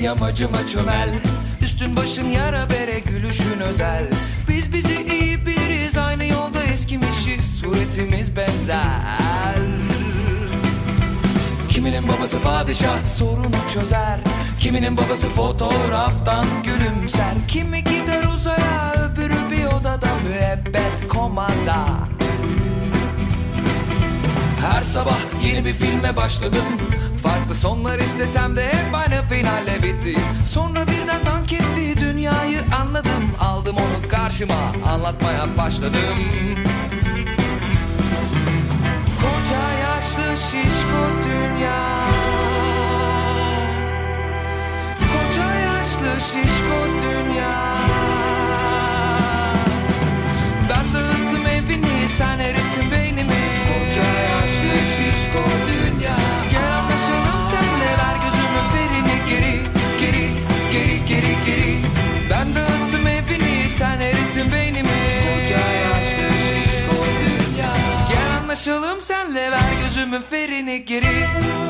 yamacıma çömel. Üstün başın yara bere gülüşün özel. Biz bizi iyi biliriz aynı yolda eskimişiz. Suretimiz benzer. Kiminin babası padişah sorunu çözer. Kiminin babası fotoğraftan gülümser. Kimi gider uzaya öbürü bir odada müebbet komanda. Her sabah yeni bir filme başladım Farklı sonlar istesem de hep aynı finalle bitti. Sonra birden dank etti dünyayı anladım. Aldım onu karşıma anlatmaya başladım. Koca yaşlı şişko dünya. Koca yaşlı şişko dünya. Ben dağıttım evini sen erittin beynimi verken ze me verder in een keer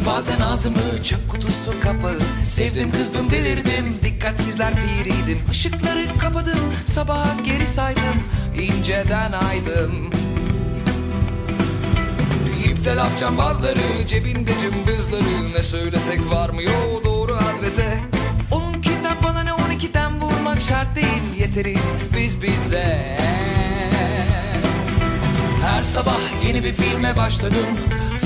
Açtım bazen ağzımı çöp kutusu kapağı. Sevdim kızdım delirdim. Dikkatsizler piriydim. Işıkları kapadım. Sabaha geri saydım. İnceden aydım. İpte laf cambazları cebinde cımbızları. Ne söylesek varmıyor doğru adrese. Onunkinden bana ne on ikiden vurmak şart değil. Yeteriz biz bize. Her sabah yeni bir filme başladım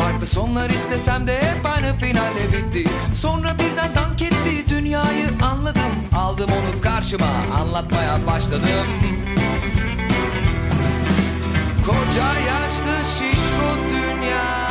Farklı sonlar istesem de hep aynı finalle bitti. Sonra birden dank etti dünyayı anladım. Aldım onu karşıma anlatmaya başladım. Koca yaşlı şişko dünya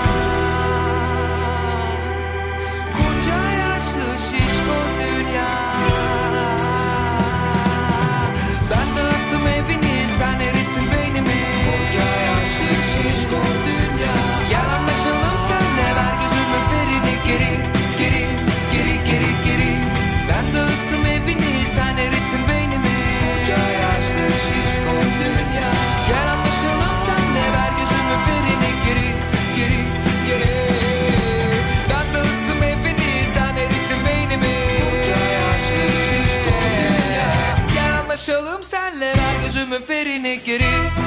Sumum fyrir neyngeri